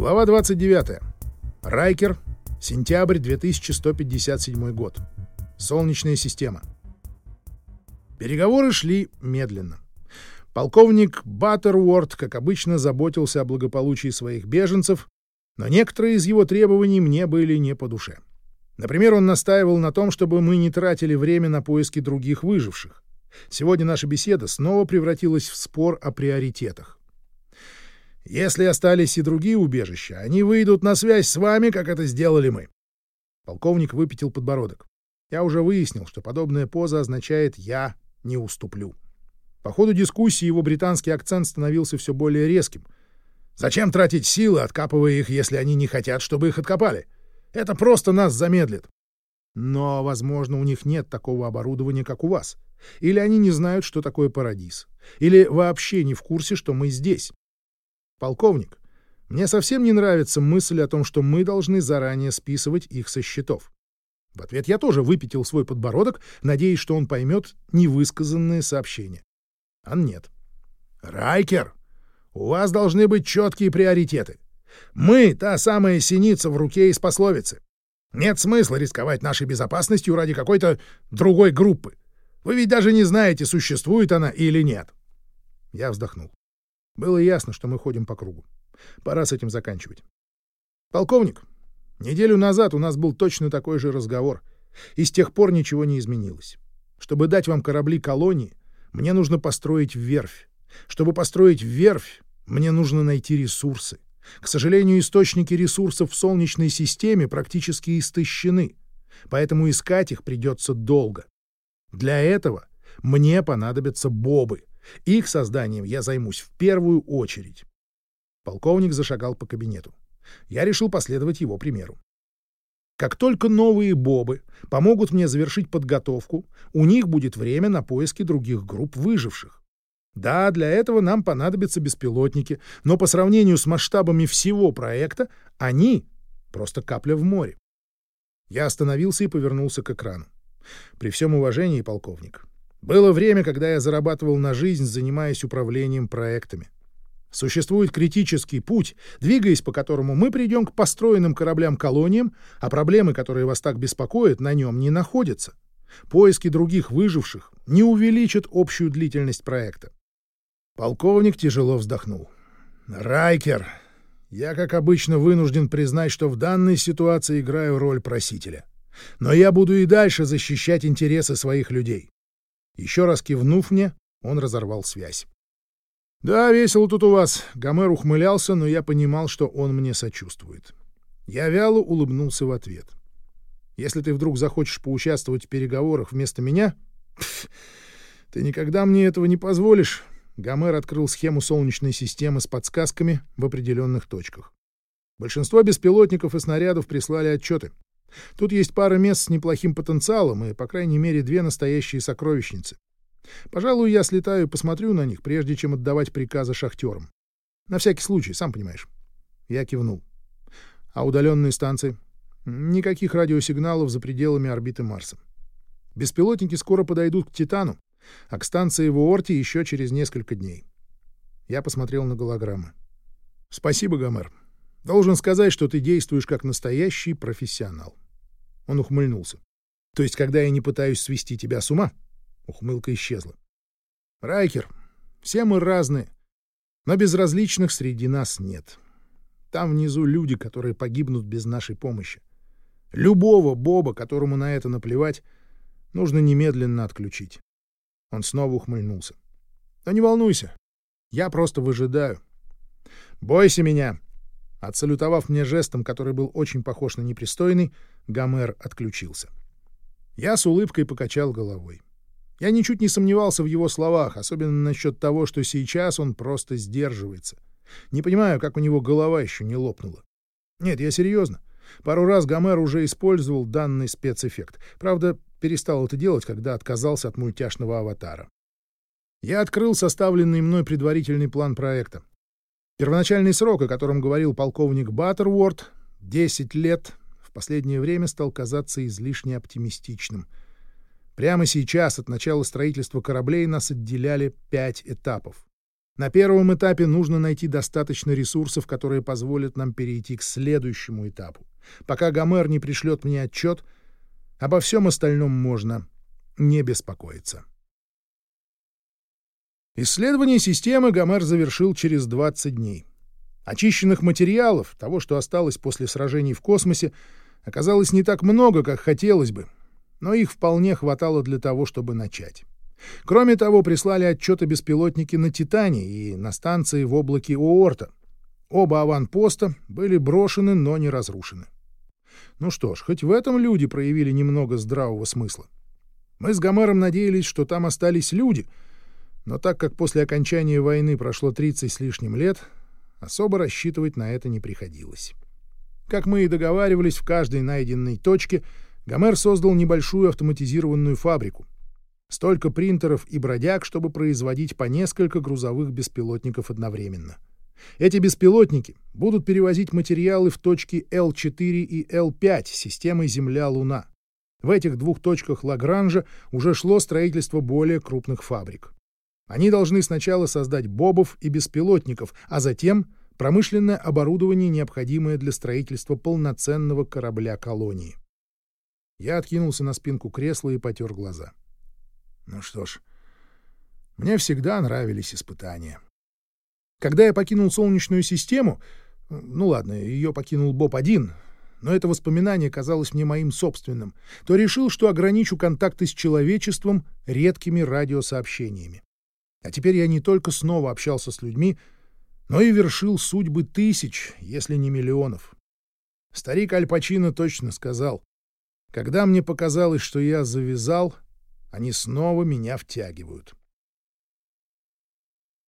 Глава 29. Райкер. Сентябрь 2157 год. Солнечная система. Переговоры шли медленно. Полковник Баттерворд, как обычно, заботился о благополучии своих беженцев, но некоторые из его требований мне были не по душе. Например, он настаивал на том, чтобы мы не тратили время на поиски других выживших. Сегодня наша беседа снова превратилась в спор о приоритетах. Если остались и другие убежища, они выйдут на связь с вами, как это сделали мы. Полковник выпятил подбородок. Я уже выяснил, что подобная поза означает «я не уступлю». По ходу дискуссии его британский акцент становился все более резким. Зачем тратить силы, откапывая их, если они не хотят, чтобы их откопали? Это просто нас замедлит. Но, возможно, у них нет такого оборудования, как у вас. Или они не знают, что такое парадиз. Или вообще не в курсе, что мы здесь. Полковник, мне совсем не нравится мысль о том, что мы должны заранее списывать их со счетов. В ответ я тоже выпятил свой подбородок, надеясь, что он поймет невысказанные сообщения. А нет. «Райкер, у вас должны быть четкие приоритеты. Мы — та самая синица в руке из пословицы. Нет смысла рисковать нашей безопасностью ради какой-то другой группы. Вы ведь даже не знаете, существует она или нет». Я вздохнул. Было ясно, что мы ходим по кругу. Пора с этим заканчивать. Полковник, неделю назад у нас был точно такой же разговор, и с тех пор ничего не изменилось. Чтобы дать вам корабли колонии, мне нужно построить верфь. Чтобы построить верфь, мне нужно найти ресурсы. К сожалению, источники ресурсов в Солнечной системе практически истощены, поэтому искать их придется долго. Для этого мне понадобятся бобы, их созданием я займусь в первую очередь. Полковник зашагал по кабинету. Я решил последовать его примеру. Как только новые бобы помогут мне завершить подготовку, у них будет время на поиски других групп выживших. Да, для этого нам понадобятся беспилотники, но по сравнению с масштабами всего проекта они просто капля в море. Я остановился и повернулся к экрану. При всем уважении, полковник, было время, когда я зарабатывал на жизнь, занимаясь управлением проектами. Существует критический путь, двигаясь по которому мы придем к построенным кораблям-колониям, а проблемы, которые вас так беспокоят, на нем не находятся. Поиски других выживших не увеличат общую длительность проекта. Полковник тяжело вздохнул. «Райкер, я, как обычно, вынужден признать, что в данной ситуации играю роль просителя. Но я буду и дальше защищать интересы своих людей. Еще раз кивнув мне, он разорвал связь. «Да, весело тут у вас», — Гомер ухмылялся, но я понимал, что он мне сочувствует. Я вяло улыбнулся в ответ. «Если ты вдруг захочешь поучаствовать в переговорах вместо меня, ты никогда мне этого не позволишь». Гомер открыл схему Солнечной системы с подсказками в определенных точках. Большинство беспилотников и снарядов прислали отчеты. Тут есть пара мест с неплохим потенциалом и, по крайней мере, две настоящие сокровищницы. Пожалуй, я слетаю и посмотрю на них, прежде чем отдавать приказы шахтерам. На всякий случай, сам понимаешь. Я кивнул. А удаленные станции? Никаких радиосигналов за пределами орбиты Марса. Беспилотники скоро подойдут к Титану, а к станции в Уорте еще через несколько дней. Я посмотрел на голограммы. Спасибо, Гомер. Должен сказать, что ты действуешь как настоящий профессионал. Он ухмыльнулся. То есть, когда я не пытаюсь свести тебя с ума? Ухмылка исчезла. Райкер, все мы разные, но безразличных среди нас нет. Там внизу люди, которые погибнут без нашей помощи. Любого Боба, которому на это наплевать, нужно немедленно отключить. Он снова ухмыльнулся. Но не волнуйся, я просто выжидаю. Бойся меня, Отсалютовав мне жестом, который был очень похож на непристойный, Гомер отключился. Я с улыбкой покачал головой. Я ничуть не сомневался в его словах, особенно насчет того, что сейчас он просто сдерживается. Не понимаю, как у него голова еще не лопнула. Нет, я серьезно. Пару раз Гомер уже использовал данный спецэффект. Правда, перестал это делать, когда отказался от мультяшного аватара. Я открыл составленный мной предварительный план проекта. Первоначальный срок, о котором говорил полковник Баттерворд, 10 лет, в последнее время стал казаться излишне оптимистичным. Прямо сейчас от начала строительства кораблей нас отделяли пять этапов. На первом этапе нужно найти достаточно ресурсов, которые позволят нам перейти к следующему этапу. Пока Гомер не пришлет мне отчет, обо всем остальном можно не беспокоиться. Исследование системы Гомер завершил через 20 дней. Очищенных материалов, того, что осталось после сражений в космосе, оказалось не так много, как хотелось бы, но их вполне хватало для того, чтобы начать. Кроме того, прислали отчеты беспилотники на «Титане» и на станции в облаке Уорта. Оба аванпоста были брошены, но не разрушены. Ну что ж, хоть в этом люди проявили немного здравого смысла. Мы с Гомером надеялись, что там остались люди, но так как после окончания войны прошло 30 с лишним лет, особо рассчитывать на это не приходилось. Как мы и договаривались, в каждой найденной точке Гомер создал небольшую автоматизированную фабрику. Столько принтеров и бродяг, чтобы производить по несколько грузовых беспилотников одновременно. Эти беспилотники будут перевозить материалы в точки L4 и L5 системы Земля-Луна. В этих двух точках Лагранжа уже шло строительство более крупных фабрик. Они должны сначала создать бобов и беспилотников, а затем промышленное оборудование, необходимое для строительства полноценного корабля-колонии. Я откинулся на спинку кресла и потер глаза. Ну что ж, мне всегда нравились испытания. Когда я покинул Солнечную систему, ну ладно, ее покинул Боб-1, но это воспоминание казалось мне моим собственным, то решил, что ограничу контакты с человечеством редкими радиосообщениями. А теперь я не только снова общался с людьми, но и вершил судьбы тысяч, если не миллионов. Старик Альпачино точно сказал, когда мне показалось, что я завязал, они снова меня втягивают.